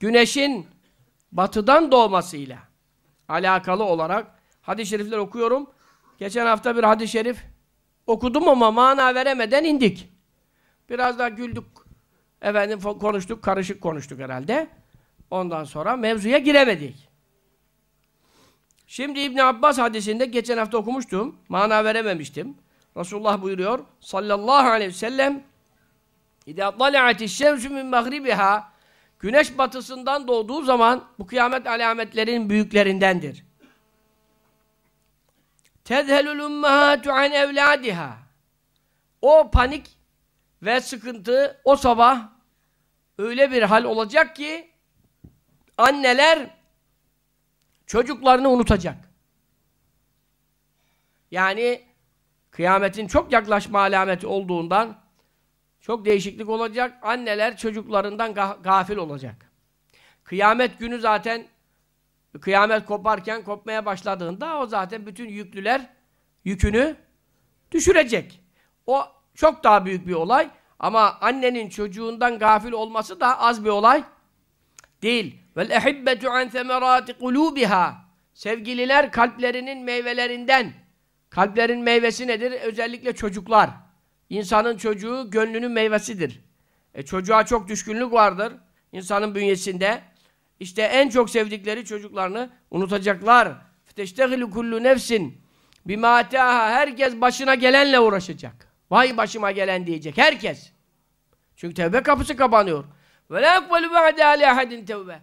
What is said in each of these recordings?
güneşin batıdan doğmasıyla alakalı olarak hadis-i şerifler okuyorum. Geçen hafta bir hadis-i şerif okudum ama mana veremeden indik. Biraz daha güldük. Efendim konuştuk, karışık konuştuk herhalde. Ondan sonra mevzuya giremedik. Şimdi İbn Abbas hadisinde geçen hafta okumuştum. Mana verememiştim. Resulullah buyuruyor sallallahu aleyhi ve sellem İdâ tala'atiş şemsü min mağribiha Güneş batısından doğduğu zaman bu kıyamet alametlerin büyüklerindendir. Tezhelul ummahatu an evladiha O panik ve sıkıntı o sabah öyle bir hal olacak ki anneler çocuklarını unutacak. Yani kıyametin çok yaklaşma alameti olduğundan çok değişiklik olacak. Anneler çocuklarından gafil olacak. Kıyamet günü zaten kıyamet koparken kopmaya başladığında o zaten bütün yüklüler yükünü düşürecek. O çok daha büyük bir olay. Ama annenin çocuğundan gafil olması da az bir olay değil. Vel ehibbetu an semerati. Sevgililer kalplerinin meyvelerinden. Kalplerin meyvesi nedir? Özellikle çocuklar. İnsanın çocuğu gönlünün meyvesidir. E, çocuğa çok düşkünlük vardır insanın bünyesinde. İşte en çok sevdikleri çocuklarını unutacaklar. Teştehilu kullu nefsin bima herkes başına gelenle uğraşacak. Vay başıma gelen diyecek herkes. Çünkü tevbe kapısı kapanıyor. Ve la ekbelu ba'de ali ahadin tevbe.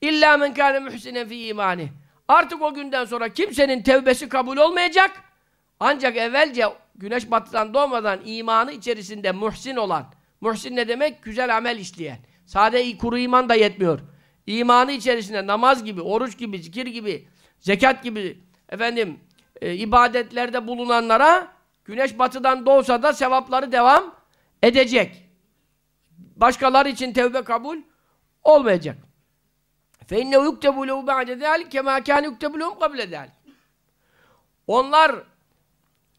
İlla men kâne muhsinen fi imani. Artık o günden sonra kimsenin tevbesi kabul olmayacak. Ancak evvelce güneş batıdan doğmadan imanı içerisinde muhsin olan, muhsin ne demek? Güzel amel işleyen. Sade kuru iman da yetmiyor. İmanı içerisinde namaz gibi, oruç gibi, zikir gibi, zekat gibi, efendim, e, ibadetlerde bulunanlara güneş batıdan doğsa da sevapları devam edecek. Başkaları için tevbe kabul olmayacak. فَاِنَّهُ يُكْتَبُ لَهُ بَعْدَ ذَٰلِكَ كَمَا كَانُ يُكْتَبُ لَهُمْ قَبْلَ ذَٰلِكَ Onlar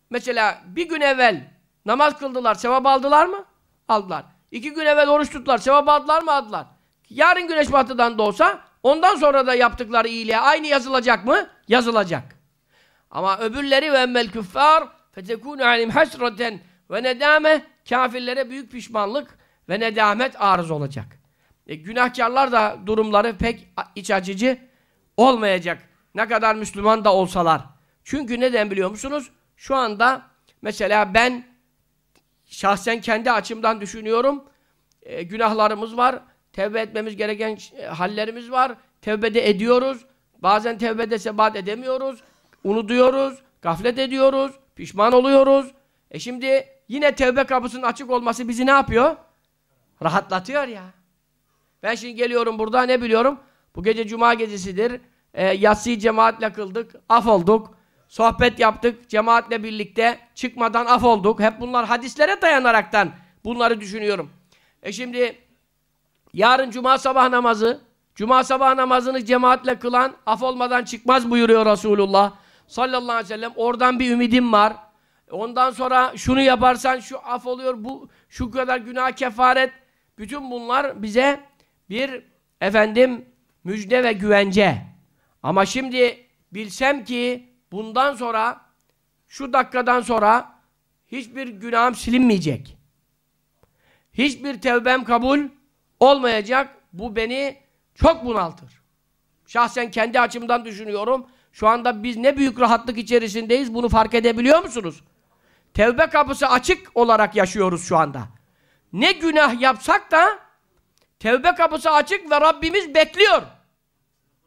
Mesela bir gün evvel namaz kıldılar, sevap aldılar mı? Aldılar. İki gün evvel oruç tuttular, sevap aldılar mı? Aldılar. Yarın güneş batıdan doğsa, ondan sonra da yaptıkları iyiliğe aynı yazılacak mı? Yazılacak. Ama öbürleri ve emmel küffar fetekûnü alim hasraten ve nedame kafirlere büyük pişmanlık ve nedamet arız olacak. E, günahkarlar da durumları pek iç açıcı olmayacak. Ne kadar Müslüman da olsalar. Çünkü neden biliyor musunuz? Şu anda mesela ben şahsen kendi açımdan düşünüyorum. E, günahlarımız var. Tevbe etmemiz gereken e, hallerimiz var. Tevbede ediyoruz. Bazen tevbede sebat edemiyoruz. Unutuyoruz. Gaflet ediyoruz. Pişman oluyoruz. E şimdi yine tevbe kapısının açık olması bizi ne yapıyor? Rahatlatıyor ya. Ben şimdi geliyorum burada ne biliyorum? Bu gece cuma gecesidir. E, yatsıyı cemaatle kıldık. Af olduk. Sohbet yaptık cemaatle birlikte. Çıkmadan af olduk. Hep bunlar hadislere dayanaraktan bunları düşünüyorum. E şimdi yarın cuma sabah namazı cuma sabah namazını cemaatle kılan af olmadan çıkmaz buyuruyor Resulullah sallallahu aleyhi ve sellem. Oradan bir ümidim var. Ondan sonra şunu yaparsan şu af oluyor, bu şu kadar günah kefaret. Bütün bunlar bize bir efendim müjde ve güvence. Ama şimdi bilsem ki bundan sonra şu dakikadan sonra hiçbir günahım silinmeyecek. Hiçbir tevbem kabul olmayacak. Bu beni çok bunaltır. Şahsen kendi açımdan düşünüyorum. Şu anda biz ne büyük rahatlık içerisindeyiz bunu fark edebiliyor musunuz? Tevbe kapısı açık olarak yaşıyoruz şu anda. Ne günah yapsak da tevbe kapısı açık ve Rabbimiz bekliyor.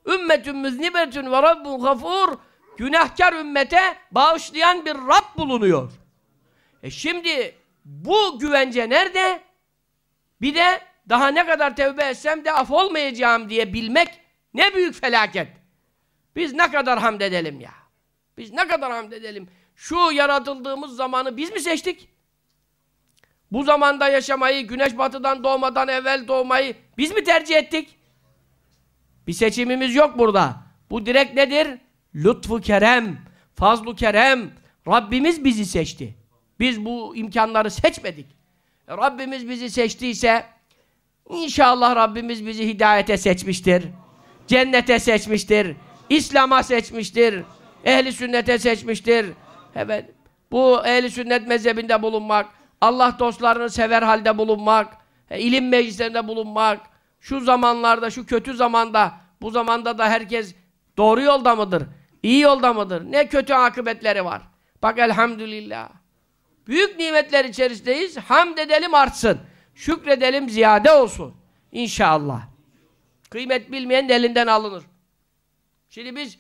Ümmetün müznibetün ve Rabbun gafur günahkar ümmete bağışlayan bir Rab bulunuyor. E şimdi bu güvence nerede? Bir de daha ne kadar tevbe etsem de af olmayacağım diye bilmek ne büyük felaket. Biz ne kadar hamd edelim ya. Biz ne kadar hamd edelim. Şu yaratıldığımız zamanı biz mi seçtik? Bu zamanda yaşamayı, güneş batıdan doğmadan evvel doğmayı biz mi tercih ettik? Bir seçimimiz yok burada. Bu direkt nedir? Lütfu kerem, fazlu kerem, Rabbimiz bizi seçti. Biz bu imkanları seçmedik. E, Rabbimiz bizi seçtiyse İnşallah Rabbimiz bizi hidayete seçmiştir. Cennete seçmiştir. İslam'a seçmiştir. Ehli sünnete seçmiştir. Evet. Bu ehli sünnet mezhebinde bulunmak, Allah dostlarını sever halde bulunmak, e, ilim meclislerinde bulunmak, şu zamanlarda, şu kötü zamanda, bu zamanda da herkes doğru yolda mıdır? İyi yolda mıdır? Ne kötü akıbetleri var. Bak elhamdülillah. Büyük nimetler içerisindeyiz. Hamd edelim artsın. Şükredelim ziyade olsun. İnşallah. Kıymet bilmeyen elinden alınır. Şimdi biz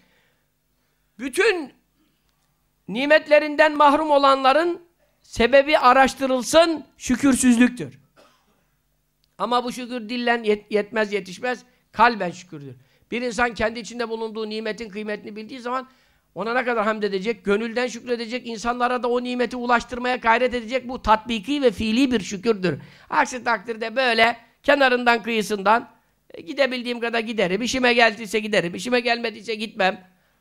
bütün nimetlerinden mahrum olanların sebebi araştırılsın, şükürsüzlüktür. Ama bu şükür dillen yet yetmez, yetişmez, kalben şükürdür. Bir insan kendi içinde bulunduğu nimetin kıymetini bildiği zaman ona ne kadar hamd edecek, gönülden şükredecek, insanlara da o nimeti ulaştırmaya gayret edecek. Bu tatbiki ve fiili bir şükürdür. Aksi takdirde böyle kenarından kıyısından e, gidebildiğim kadar giderim. İşime geldiyse giderim, işime gelmediyse gitmem.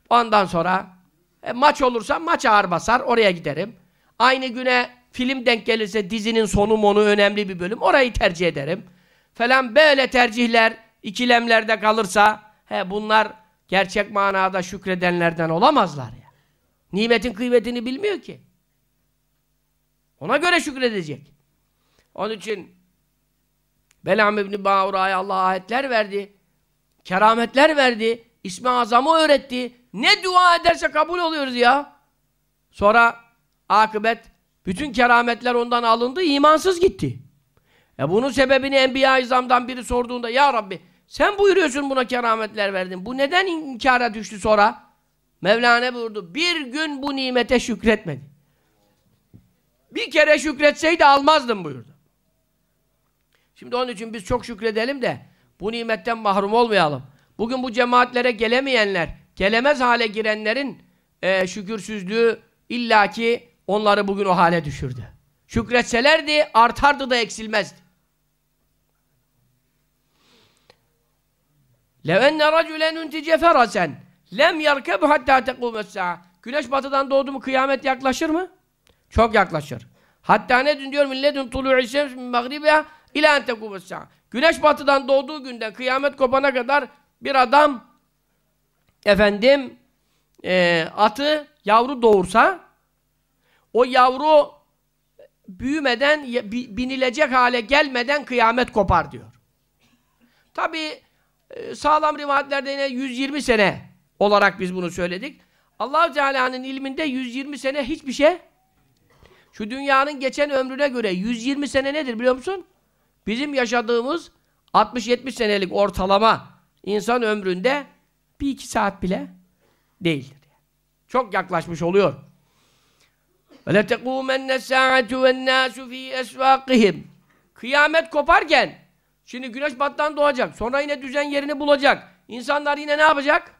Ondan sonra e, maç olursa maç ağır basar, oraya giderim. Aynı güne film denk gelirse dizinin sonu monu önemli bir bölüm, orayı tercih ederim. Falan böyle tercihler, ikilemlerde kalırsa, he bunlar gerçek manada şükredenlerden olamazlar ya. Nimetin kıymetini bilmiyor ki. Ona göre şükredecek. Onun için Belam İbni Bağura'ya Allah ayetler verdi. Kerametler verdi. İsmi azamı öğretti. Ne dua ederse kabul oluyoruz ya. Sonra akıbet bütün kerametler ondan alındı, imansız gitti. E bunun sebebini Enbiya-i biri sorduğunda Ya Rabbi sen buyuruyorsun buna kerametler verdin. Bu neden inkara düştü sonra? Mevlana buyurdu. Bir gün bu nimete şükretmedi. Bir kere şükretseydi almazdım buyurdu. Şimdi onun için biz çok şükredelim de bu nimetten mahrum olmayalım. Bugün bu cemaatlere gelemeyenler, gelemez hale girenlerin e, şükürsüzlüğü illaki onları bugün o hale düşürdü. Şükretselerdi artardı da eksilmezdi. لَوْ اَنَّ رَجُلًا اُنْتِجَ فَرَسًا lem يَرْكَبْ hatta تَقُومَ السَّاعَ Güneş batıdan doğdu mu kıyamet yaklaşır mı? Çok yaklaşır. Hatta ne dün diyor milletun tulu'i şems min mağribiha ila en tekumus Güneş batıdan doğduğu günden kıyamet kopana kadar bir adam efendim e, atı yavru doğursa o yavru büyümeden binilecek hale gelmeden kıyamet kopar diyor. Tabi e, sağlam rivayetlerde yine 120 sene olarak biz bunu söyledik. allah Teala'nın ilminde 120 sene hiçbir şey şu dünyanın geçen ömrüne göre 120 sene nedir biliyor musun? Bizim yaşadığımız 60-70 senelik ortalama insan ömründe bir iki saat bile değildir. Çok yaklaşmış oluyor. وَلَتَقُومَنَّ السَّاعَةُ وَالنَّاسُ ف۪ي اَسْوَاقِهِمْ Kıyamet koparken, şimdi güneş battan doğacak, sonra yine düzen yerini bulacak. İnsanlar yine ne yapacak?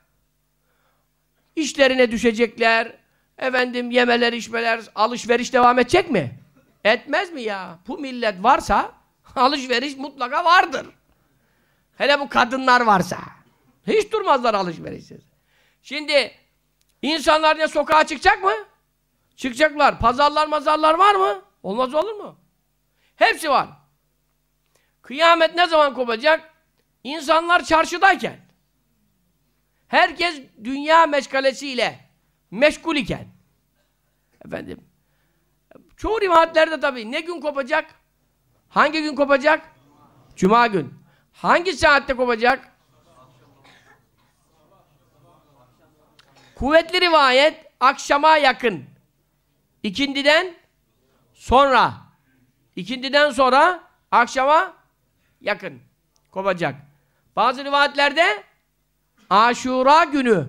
İşlerine düşecekler, efendim yemeler, içmeler, alışveriş devam edecek mi? Etmez mi ya? Bu millet varsa, alışveriş mutlaka vardır. Hele bu kadınlar varsa. Hiç durmazlar alışverişsiz. Şimdi insanlar ne sokağa çıkacak mı? Çıkacaklar. Pazarlar mazarlar var mı? Olmaz olur mu? Hepsi var. Kıyamet ne zaman kopacak? İnsanlar çarşıdayken. Herkes dünya meşgalesiyle meşgul iken. Efendim. Çoğu rivayetlerde tabii ne gün kopacak? Hangi gün kopacak? Cuma gün. Hangi saatte kopacak? Kuvvetli rivayet akşama yakın. İkindiden sonra. İkindiden sonra akşama Yakın. Kopacak. Bazı rivayetlerde Aşura günü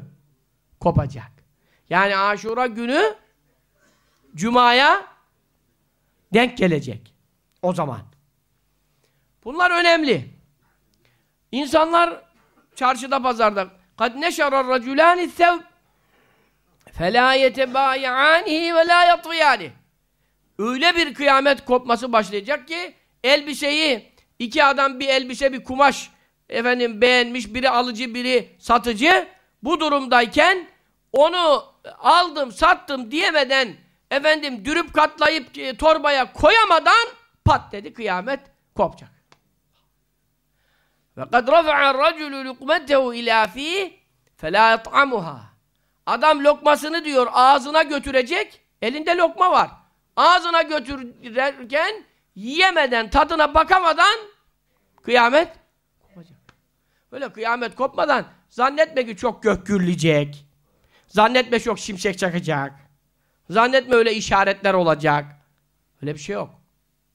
kopacak. Yani Aşura günü Cuma'ya denk gelecek. O zaman. Bunlar önemli. İnsanlar çarşıda pazarda kad neşerar raculani sevb felâ yetebayi'ânihi ve lâ öyle bir kıyamet kopması başlayacak ki elbiseyi iki adam bir elbise bir kumaş efendim beğenmiş biri alıcı biri satıcı bu durumdayken onu aldım sattım diyemeden efendim dürüp katlayıp e, torbaya koyamadan pat dedi kıyamet kopacak. Ve kad rafa'a raculu lukmetehu ila fi. Adam lokmasını diyor ağzına götürecek. Elinde lokma var. Ağzına götürürken yiyemeden, tadına bakamadan kıyamet kopacak. Böyle kıyamet kopmadan zannetme ki çok gök gürleyecek. Zannetme çok şimşek çakacak. Zannetme öyle işaretler olacak. Öyle bir şey yok.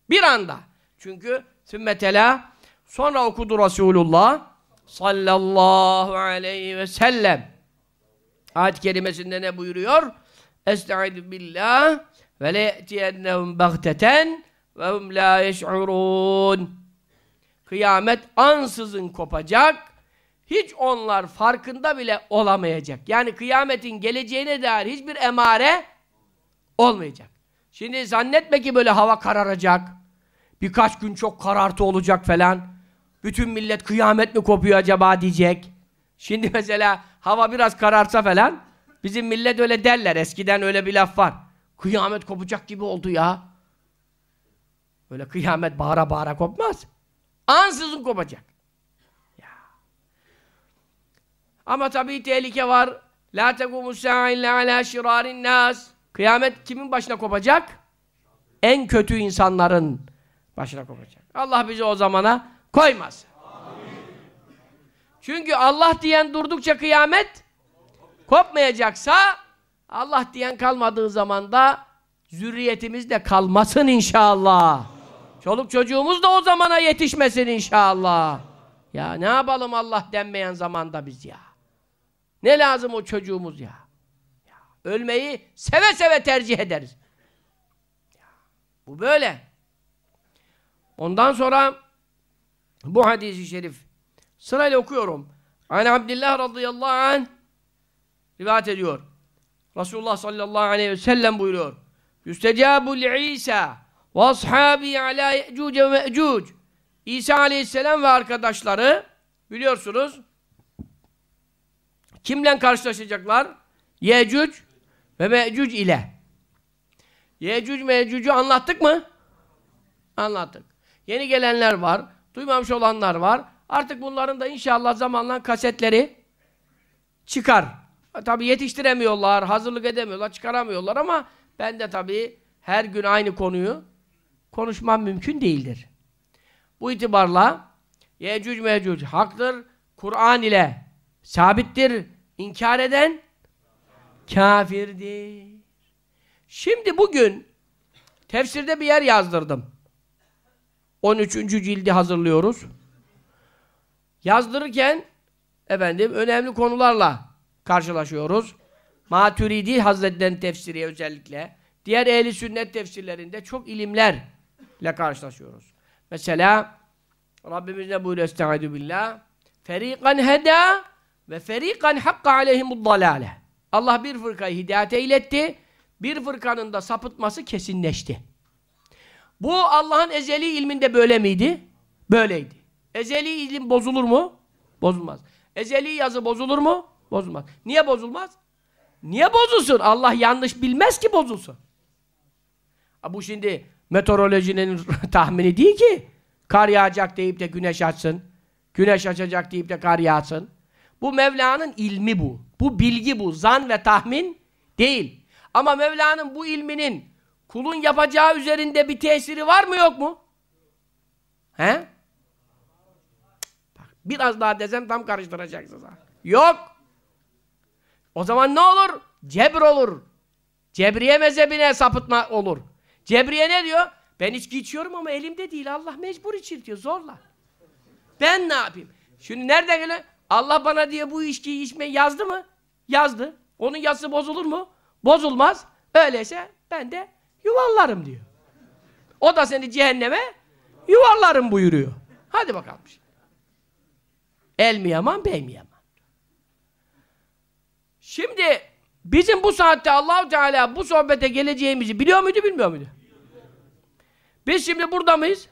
Bir anda. Çünkü sümmetela sonra okudu Resulullah sallallahu aleyhi ve sellem. Ayet-i ne buyuruyor? Estaizu billah ve le ye'tiyennehum bagteten ve hum la yeş'urun. Kıyamet ansızın kopacak. Hiç onlar farkında bile olamayacak. Yani kıyametin geleceğine dair hiçbir emare olmayacak. Şimdi zannetme ki böyle hava kararacak. Birkaç gün çok karartı olacak falan. Bütün millet kıyamet mi kopuyor acaba diyecek. Şimdi mesela hava biraz kararsa falan bizim millet öyle derler. Eskiden öyle bir laf var. Kıyamet kopacak gibi oldu ya. Öyle kıyamet bağıra bağıra kopmaz. Ansızın kopacak. Ya. Ama tabii tehlike var. La tekumus sa'a illa ala şirarin nas. Kıyamet kimin başına kopacak? En kötü insanların başına kopacak. Allah bizi o zamana koymaz. Çünkü Allah diyen durdukça kıyamet kopmayacaksa Allah diyen kalmadığı zaman da zürriyetimiz de kalmasın inşallah. Çoluk çocuğumuz da o zamana yetişmesin inşallah. Ya ne yapalım Allah denmeyen zamanda biz ya. Ne lazım o çocuğumuz ya. ya ölmeyi seve seve tercih ederiz. Ya, bu böyle. Ondan sonra bu hadisi şerif sırayla okuyorum. Ani Abdullah radıyallahu anh rivayet ediyor. Resulullah sallallahu aleyhi ve sellem buyuruyor. Yüstecabu İsa ala ye'cuce ve me'cuc. İsa aleyhisselam ve arkadaşları biliyorsunuz kimle karşılaşacaklar? Yecüc ve Mecüc ile. Yecüc Mecüc'ü anlattık mı? Anlattık. Yeni gelenler var, duymamış olanlar var. Artık bunların da inşallah zamanla kasetleri çıkar. Tabi yetiştiremiyorlar, hazırlık edemiyorlar, çıkaramıyorlar ama ben de tabi her gün aynı konuyu konuşmam mümkün değildir. Bu itibarla Yecüc Mecüc haktır, Kur'an ile sabittir, inkar eden kafirdir. Şimdi bugün tefsirde bir yer yazdırdım. 13. cildi hazırlıyoruz. Yazdırırken efendim önemli konularla karşılaşıyoruz. Maturidi Hazretleri'nin tefsiri özellikle. Diğer ehli sünnet tefsirlerinde çok ilimlerle karşılaşıyoruz. Mesela Rabbimiz ne buyuruyor? Estaizu billah. Ferikan heda ve ferikan hakka aleyhimud dalale. Allah bir fırkayı hidayete iletti. Bir fırkanın da sapıtması kesinleşti. Bu Allah'ın ezeli ilminde böyle miydi? Böyleydi. Ezeli ilim bozulur mu? Bozulmaz. Ezeli yazı bozulur mu? Bozulmaz. Niye bozulmaz? Niye bozulsun? Allah yanlış bilmez ki bozulsun. Ha bu şimdi meteorolojinin tahmini değil ki. Kar yağacak deyip de güneş açsın. Güneş açacak deyip de kar yağsın. Bu Mevla'nın ilmi bu. Bu bilgi bu. Zan ve tahmin değil. Ama Mevla'nın bu ilminin kulun yapacağı üzerinde bir tesiri var mı yok mu? He? Biraz daha desem tam karıştıracaksınız. Yok. O zaman ne olur? Cebr olur. Cebriye mezhebine sapıtma olur. Cebriye ne diyor? Ben içki içiyorum ama elimde değil. Allah mecbur içirtiyor zorla. Ben ne yapayım? Şimdi nereden geliyor? Allah bana diye bu içkiyi içmeyi yazdı mı? Yazdı. Onun yazısı bozulur mu? Bozulmaz. Öyleyse ben de yuvarlarım diyor. O da seni cehenneme yuvarlarım buyuruyor. Hadi bakalım. El mi yaman, bey mi yaman? Şimdi bizim bu saatte Allahu Teala bu sohbete geleceğimizi biliyor muydu, bilmiyor muydu? Biz şimdi burada mıyız?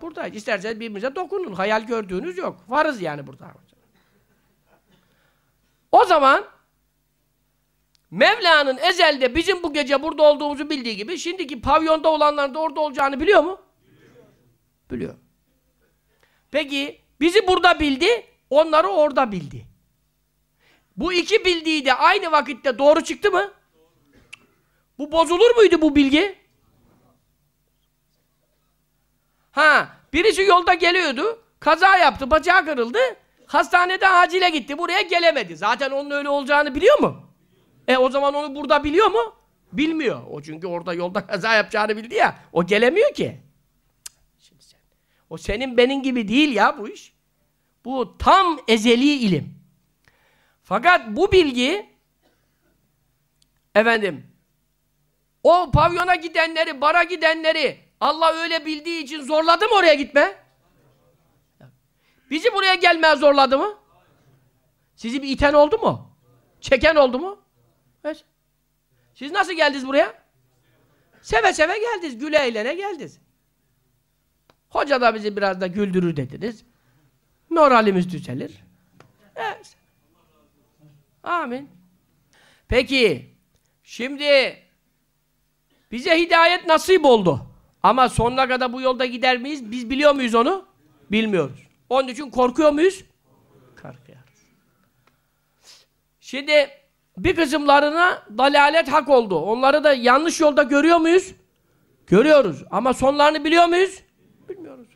Buradayız. İsterseniz birbirimize dokunun. Hayal gördüğünüz yok. Varız yani burada. O zaman Mevla'nın ezelde bizim bu gece burada olduğumuzu bildiği gibi şimdiki pavyonda olanların da orada olacağını biliyor mu? Biliyor. Biliyor. Peki Bizi burada bildi, onları orada bildi. Bu iki bildiği de aynı vakitte doğru çıktı mı? Bu bozulur muydu bu bilgi? Ha, birisi yolda geliyordu, kaza yaptı, bacağı kırıldı, hastanede acile gitti, buraya gelemedi. Zaten onun öyle olacağını biliyor mu? E o zaman onu burada biliyor mu? Bilmiyor. O çünkü orada yolda kaza yapacağını bildi ya, o gelemiyor ki. Şimdi sen, o senin benim gibi değil ya bu iş. Bu tam ezeli ilim. Fakat bu bilgi efendim o pavyona gidenleri, bara gidenleri Allah öyle bildiği için zorladı mı oraya gitme? Bizi buraya gelmeye zorladı mı? Sizi bir iten oldu mu? Çeken oldu mu? Evet. Siz nasıl geldiniz buraya? Seve seve geldiniz, güle eğlene geldiniz. Hoca da bizi biraz da güldürür dediniz. Moralimiz düzelir. Amin. Peki, şimdi bize hidayet nasip oldu. Ama sonuna kadar bu yolda gider miyiz? Biz biliyor muyuz onu? Bilmiyoruz. Onun için korkuyor muyuz? Korkuyoruz. Şimdi bir kısımlarına dalalet hak oldu. Onları da yanlış yolda görüyor muyuz? Görüyoruz. Ama sonlarını biliyor muyuz? Bilmiyoruz.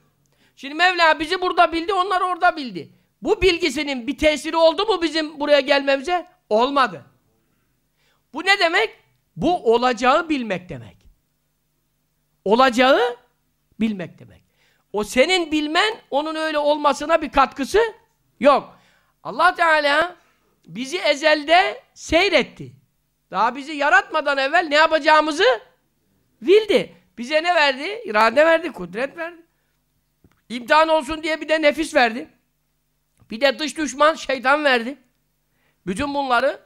Şimdi Mevla bizi burada bildi, onlar orada bildi. Bu bilgisinin bir tesiri oldu mu bizim buraya gelmemize? Olmadı. Bu ne demek? Bu olacağı bilmek demek. Olacağı bilmek demek. O senin bilmen, onun öyle olmasına bir katkısı yok. Allah Teala bizi ezelde seyretti. Daha bizi yaratmadan evvel ne yapacağımızı bildi. Bize ne verdi? İrade verdi, kudret verdi. İmtihan olsun diye bir de nefis verdi. Bir de dış düşman şeytan verdi. Bütün bunları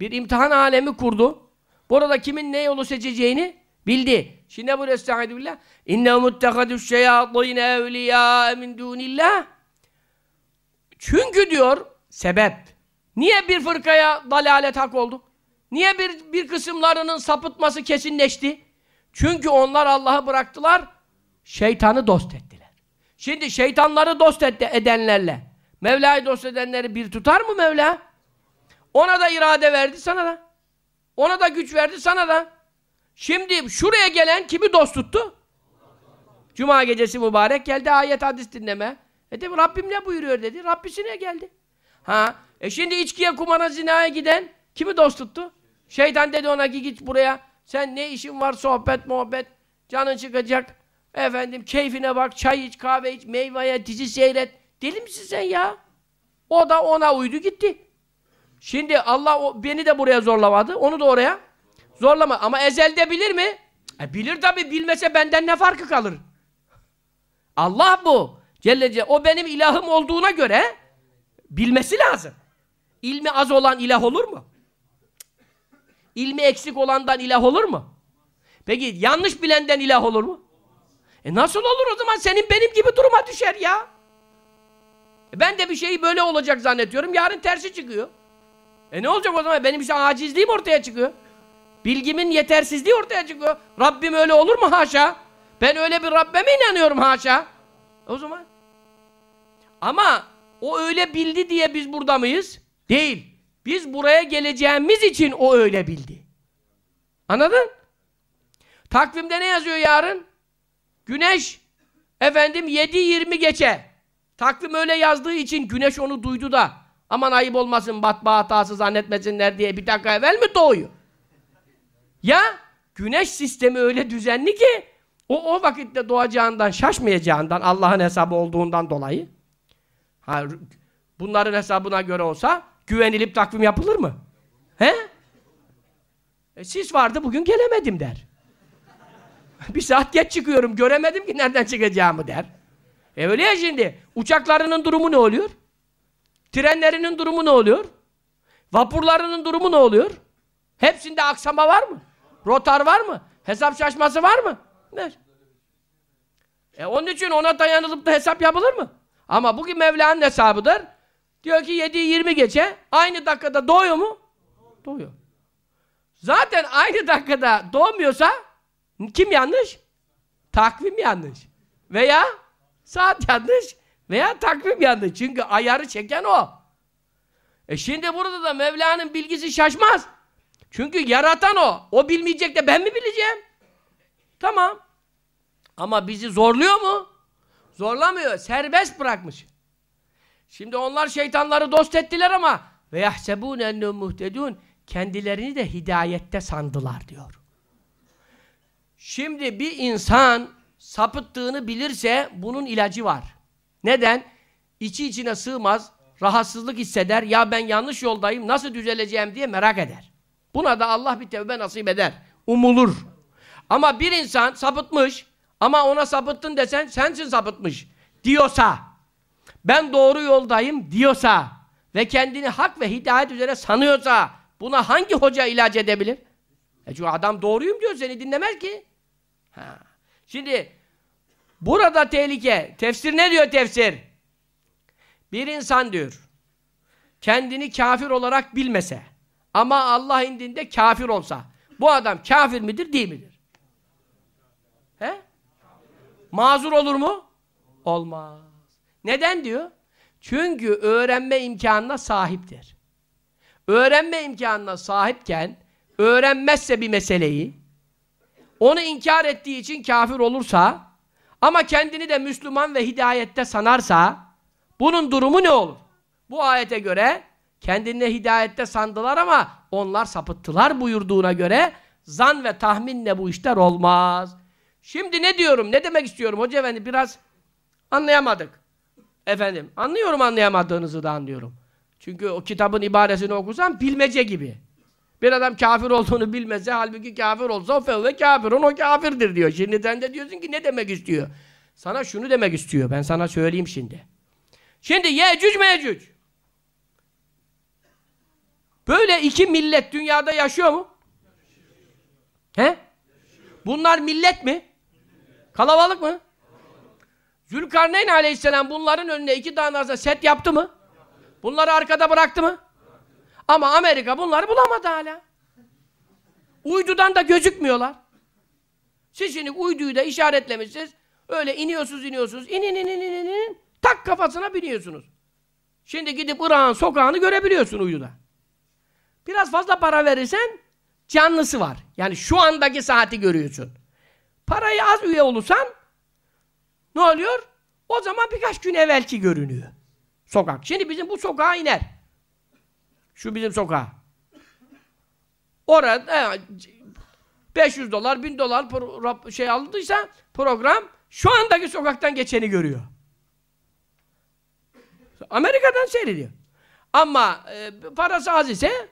bir imtihan alemi kurdu. Burada kimin ne yolu seçeceğini bildi. Şimdi bu estaizu billah. İnne muttekadü's şeyatîne evliyâ min dûnillah. Çünkü diyor sebep. Niye bir fırkaya dalalet hak oldu? Niye bir, bir kısımlarının sapıtması kesinleşti? Çünkü onlar Allah'ı bıraktılar, şeytanı dost ettiler. Şimdi şeytanları dost edenlerle, Mevla'yı dost edenleri bir tutar mı Mevla? Ona da irade verdi, sana da. Ona da güç verdi, sana da. Şimdi şuraya gelen kimi dost tuttu? Cuma gecesi mübarek geldi ayet hadis dinleme. E dedim Rabbim ne buyuruyor dedi. Rabbisine geldi. Ha, e şimdi içkiye, kumara, zinaya giden kimi dost tuttu? Şeytan dedi ona ki git buraya. Sen ne işin var sohbet, muhabbet. Canın çıkacak. Efendim keyfine bak, çay iç, kahve iç, meyveye, dizi seyret. Deli misin sen ya? O da ona uydu gitti. Şimdi Allah o, beni de buraya zorlamadı. Onu da oraya zorlama. Ama ezelde bilir mi? E bilir tabi. Bilmese benden ne farkı kalır? Allah bu. Celle Celle. O benim ilahım olduğuna göre bilmesi lazım. İlmi az olan ilah olur mu? İlmi eksik olandan ilah olur mu? Peki yanlış bilenden ilah olur mu? E nasıl olur o zaman senin benim gibi duruma düşer ya? E ben de bir şeyi böyle olacak zannediyorum. Yarın tersi çıkıyor. E ne olacak o zaman? Benim işte acizliğim ortaya çıkıyor. Bilgimin yetersizliği ortaya çıkıyor. Rabbim öyle olur mu haşa? Ben öyle bir Rabbime inanıyorum haşa. O zaman. Ama o öyle bildi diye biz burada mıyız? Değil. Biz buraya geleceğimiz için o öyle bildi. Anladın? Takvimde ne yazıyor yarın? Güneş efendim 7.20 geçe. Takvim öyle yazdığı için güneş onu duydu da aman ayıp olmasın batma hatası zannetmesinler diye bir dakika evvel mi doğuyor? Ya güneş sistemi öyle düzenli ki o o vakitte doğacağından şaşmayacağından Allah'ın hesabı olduğundan dolayı ha, bunların hesabına göre olsa güvenilip takvim yapılır mı? He? E, sis vardı bugün gelemedim der. bir saat geç çıkıyorum göremedim ki nereden çıkacağımı der. E öyle ya şimdi. Uçaklarının durumu ne oluyor? Trenlerinin durumu ne oluyor? Vapurlarının durumu ne oluyor? Hepsinde aksama var mı? Rotar var mı? Hesap şaşması var mı? Ne? E onun için ona dayanılıp da hesap yapılır mı? Ama bugün Mevla'nın hesabıdır. Diyor ki 7'yi 20 geçe aynı dakikada doğuyor mu? Doğuyor. Zaten aynı dakikada doğmuyorsa kim yanlış? Takvim yanlış. Veya saat yanlış Veya takvim yandı. Çünkü ayarı çeken o. E şimdi burada da Mevla'nın bilgisi şaşmaz. Çünkü yaratan o. O bilmeyecek de ben mi bileceğim? Tamam. Ama bizi zorluyor mu? Zorlamıyor. Serbest bırakmış. Şimdi onlar şeytanları dost ettiler ama ve yahsebun ennehum muhtedun kendilerini de hidayette sandılar diyor. Şimdi bir insan sapıttığını bilirse bunun ilacı var. Neden? İçi içine sığmaz, rahatsızlık hisseder. Ya ben yanlış yoldayım, nasıl düzeleceğim diye merak eder. Buna da Allah bir tevbe nasip eder. Umulur. Ama bir insan sapıtmış ama ona sapıttın desen sensin sapıtmış diyorsa ben doğru yoldayım diyorsa ve kendini hak ve hidayet üzere sanıyorsa buna hangi hoca ilaç edebilir? E çünkü adam doğruyum diyor seni dinlemez ki. Ha. Şimdi burada tehlike. Tefsir ne diyor tefsir? Bir insan diyor kendini kafir olarak bilmese ama Allah indinde kafir olsa bu adam kafir midir değil midir? He? Mazur olur mu? Olmaz. Neden diyor? Çünkü öğrenme imkanına sahiptir. Öğrenme imkanına sahipken öğrenmezse bir meseleyi onu inkar ettiği için kafir olursa ama kendini de Müslüman ve hidayette sanarsa bunun durumu ne olur? Bu ayete göre kendini hidayette sandılar ama onlar sapıttılar buyurduğuna göre zan ve tahminle bu işler olmaz. Şimdi ne diyorum? Ne demek istiyorum? Hoca efendi biraz anlayamadık. Efendim, anlıyorum anlayamadığınızı da anlıyorum. Çünkü o kitabın ibaresini okusam bilmece gibi. Bir adam kafir olduğunu bilmese, halbuki kafir olsa o fevve kafirun, o kafirdir diyor. Şimdi sen de diyorsun ki ne demek istiyor? Sana şunu demek istiyor, ben sana söyleyeyim şimdi. Şimdi Yecüc Mecüc. Böyle iki millet dünyada yaşıyor mu? He? Bunlar millet mi? Kalabalık mı? Zülkarneyn aleyhisselam bunların önüne iki tane arasında set yaptı mı? Bunları arkada bıraktı mı? Ama Amerika bunları bulamadı hala. Uydudan da gözükmüyorlar. Siz şimdi uyduyu da işaretlemişsiniz. Öyle iniyorsunuz iniyorsunuz. İn in in in in in. Tak kafasına biniyorsunuz. Şimdi gidip Irak'ın sokağını görebiliyorsun uyduda. Biraz fazla para verirsen canlısı var. Yani şu andaki saati görüyorsun. Parayı az üye olursan ne oluyor? O zaman birkaç gün evvelki görünüyor. Sokak. Şimdi bizim bu sokağa iner. Şu bizim sokağa. Orada e, 500 dolar, 1000 dolar pro, şey aldıysa program şu andaki sokaktan geçeni görüyor. Amerika'dan seyrediyor. Ama e, parası az ise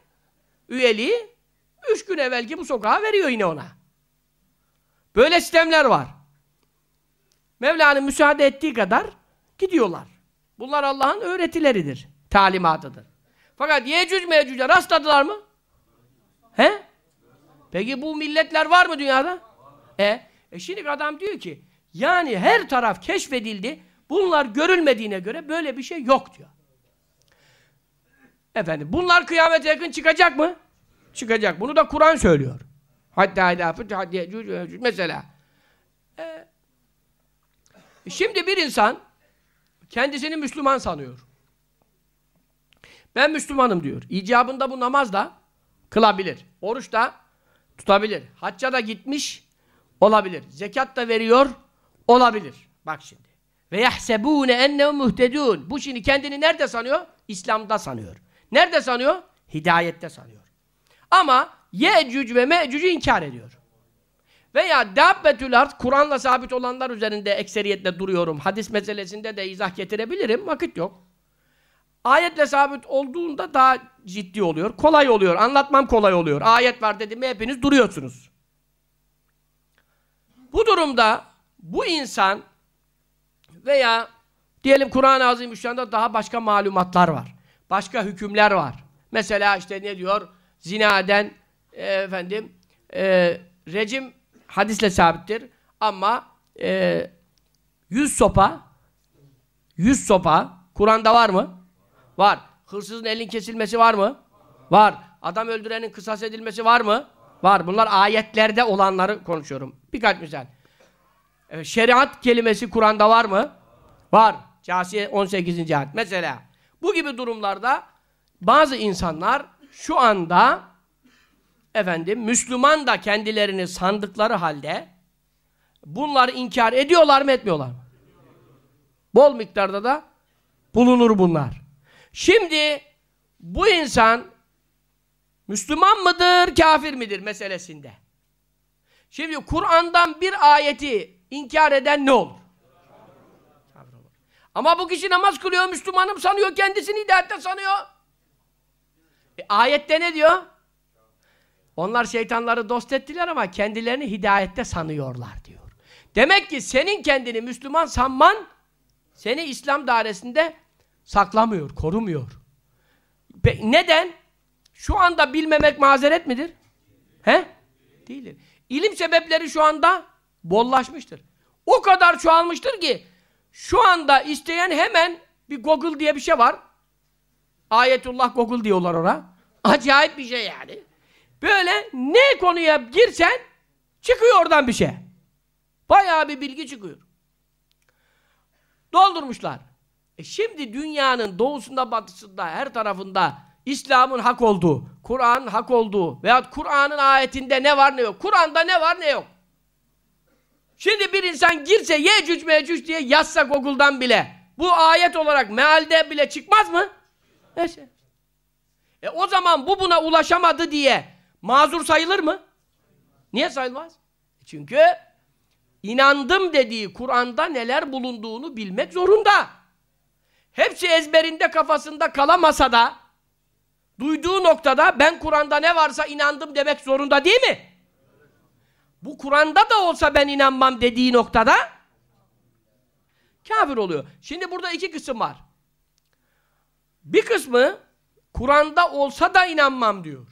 üyeliği 3 gün evvelki bu sokağa veriyor yine ona. Böyle sistemler var. Mevla'nın müsaade ettiği kadar gidiyorlar. Bunlar Allah'ın öğretileridir, talimatıdır. Fakat Yecüc Mecüc'e rastladılar mı? He? Peki bu milletler var mı dünyada? E, e şimdi adam diyor ki yani her taraf keşfedildi. Bunlar görülmediğine göre böyle bir şey yok diyor. Efendim bunlar kıyamete yakın çıkacak mı? Çıkacak. Bunu da Kur'an söylüyor. Hatta mesela. E, şimdi bir insan kendisini Müslüman sanıyor. Ben Müslümanım diyor. İcabında bu namaz da kılabilir. Oruç da tutabilir. Hacca da gitmiş olabilir. Zekat da veriyor olabilir. Bak şimdi. Ve yahsebune ennehum muhtedun. Bu şimdi kendini nerede sanıyor? İslam'da sanıyor. Nerede sanıyor? Hidayette sanıyor. Ama Yecüc ve Mecüc'ü inkar ediyor. Veya dabbetül art, Kur'an'la sabit olanlar üzerinde ekseriyetle duruyorum. Hadis meselesinde de izah getirebilirim. Vakit yok. Ayetle sabit olduğunda daha ciddi oluyor. Kolay oluyor. Anlatmam kolay oluyor. Ayet var dedim hepiniz duruyorsunuz. Bu durumda bu insan veya diyelim Kur'an-ı Azimüşşan'da daha başka malumatlar var. Başka hükümler var. Mesela işte ne diyor? Zinaden e, efendim e, rejim hadisle sabittir. Ama e, yüz sopa yüz sopa Kur'an'da var mı? Var. Hırsızın elin kesilmesi var mı? Var. Adam öldürenin kısas edilmesi var mı? Var. Bunlar ayetlerde olanları konuşuyorum. Birkaç misal. E, şeriat kelimesi Kur'an'da var mı? Var. Casiye 18. ayet. Mesela bu gibi durumlarda bazı insanlar şu anda efendim Müslüman da kendilerini sandıkları halde bunları inkar ediyorlar mı etmiyorlar mı? Bol miktarda da bulunur bunlar. Şimdi bu insan Müslüman mıdır, kafir midir meselesinde. Şimdi Kur'an'dan bir ayeti inkar eden ne olur? Ama bu kişi namaz kılıyor, Müslümanım sanıyor, kendisini hidayette sanıyor. E, ayette ne diyor? Onlar şeytanları dost ettiler ama kendilerini hidayette sanıyorlar diyor. Demek ki senin kendini Müslüman sanman seni İslam dairesinde saklamıyor, korumuyor. Pe neden? Şu anda bilmemek mazeret midir? He? Değildir. İlim sebepleri şu anda bollaşmıştır. O kadar çoğalmıştır ki şu anda isteyen hemen bir Google diye bir şey var. Ayetullah Google diyorlar ona. Acayip bir şey yani. Böyle ne konuya girsen çıkıyor oradan bir şey. Bayağı bir bilgi çıkıyor. Doldurmuşlar. E şimdi dünyanın doğusunda batısında her tarafında İslam'ın hak olduğu, Kur'an'ın hak olduğu veyahut Kur'an'ın ayetinde ne var ne yok. Kur'an'da ne var ne yok. Şimdi bir insan girse Yecüc Mecüc diye yazsa Google'dan bile bu ayet olarak mealde bile çıkmaz mı? Neyse. E o zaman bu buna ulaşamadı diye mazur sayılır mı? Niye sayılmaz? Çünkü inandım dediği Kur'an'da neler bulunduğunu bilmek zorunda. Hepsi ezberinde kafasında kalamasa da duyduğu noktada ben Kur'an'da ne varsa inandım demek zorunda değil mi? Bu Kur'an'da da olsa ben inanmam dediği noktada kafir oluyor. Şimdi burada iki kısım var. Bir kısmı Kur'an'da olsa da inanmam diyor.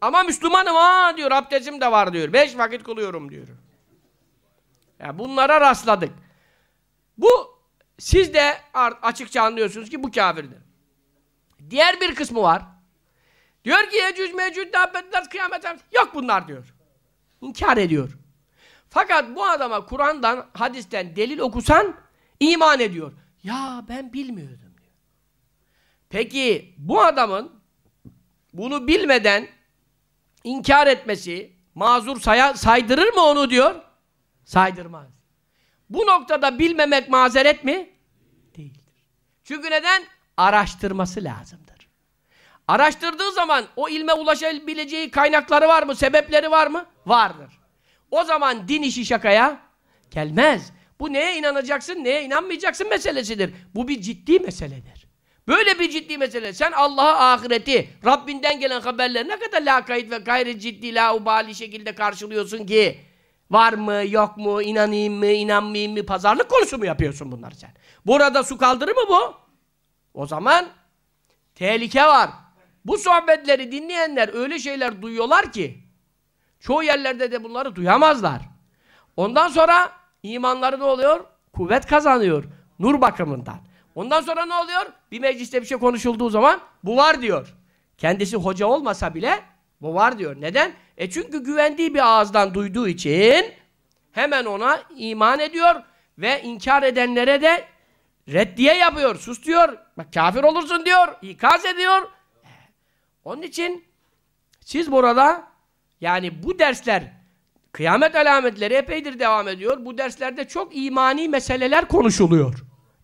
Ama Müslümanım ha diyor, abdestim de var diyor. Beş vakit kılıyorum diyor. Yani bunlara rastladık. Bu siz de açıkça anlıyorsunuz ki bu kafirdir. Diğer bir kısmı var. Diyor ki Yecüc Mecüc dabbetler kıyamet yok bunlar diyor. İnkar ediyor. Fakat bu adama Kur'an'dan, hadisten delil okusan iman ediyor. Ya ben bilmiyordum diyor. Peki bu adamın bunu bilmeden inkar etmesi mazur saya, saydırır mı onu diyor? Saydırmaz. Bu noktada bilmemek mazeret mi? Değildir. Çünkü neden? Araştırması lazımdır. Araştırdığı zaman o ilme ulaşabileceği kaynakları var mı? Sebepleri var mı? Vardır. O zaman din işi şakaya gelmez. Bu neye inanacaksın, neye inanmayacaksın meselesidir. Bu bir ciddi meseledir. Böyle bir ciddi mesele. Sen Allah'a ahireti, Rabbinden gelen haberleri ne kadar lakayt ve gayri ciddi, laubali şekilde karşılıyorsun ki var mı, yok mu, inanayım mı, inanmayayım mı, pazarlık konusu mu yapıyorsun bunları sen? Burada su kaldırır mı bu? O zaman tehlike var. Bu sohbetleri dinleyenler öyle şeyler duyuyorlar ki çoğu yerlerde de bunları duyamazlar. Ondan sonra imanları ne oluyor? Kuvvet kazanıyor. Nur bakımından. Ondan sonra ne oluyor? Bir mecliste bir şey konuşulduğu zaman bu var diyor. Kendisi hoca olmasa bile bu var diyor. Neden? E çünkü güvendiği bir ağızdan duyduğu için hemen ona iman ediyor ve inkar edenlere de reddiye yapıyor, sus diyor. Bak kafir olursun diyor, ikaz ediyor. Onun için siz burada yani bu dersler kıyamet alametleri epeydir devam ediyor. Bu derslerde çok imani meseleler konuşuluyor.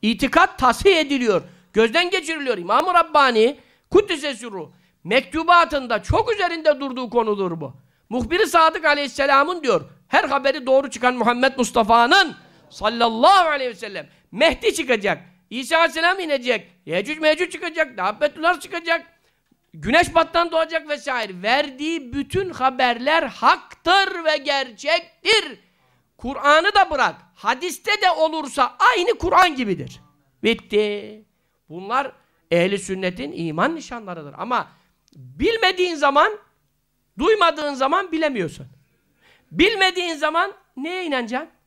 İtikat tasih ediliyor. Gözden geçiriliyor. İmam-ı Rabbani Kuddisesürru mektubatında çok üzerinde durduğu konudur bu. Muhbir-i Sadık Aleyhisselam'ın diyor her haberi doğru çıkan Muhammed Mustafa'nın sallallahu aleyhi ve sellem Mehdi çıkacak. İsa Aleyhisselam inecek. Yecüc Mecüc çıkacak. Dabbetullah çıkacak. Güneş battan doğacak vesaire. Verdiği bütün haberler haktır ve gerçektir. Kur'an'ı da bırak. Hadiste de olursa aynı Kur'an gibidir. Bitti. Bunlar ehli sünnetin iman nişanlarıdır. Ama bilmediğin zaman, duymadığın zaman bilemiyorsun. Bilmediğin zaman neye inanacaksın?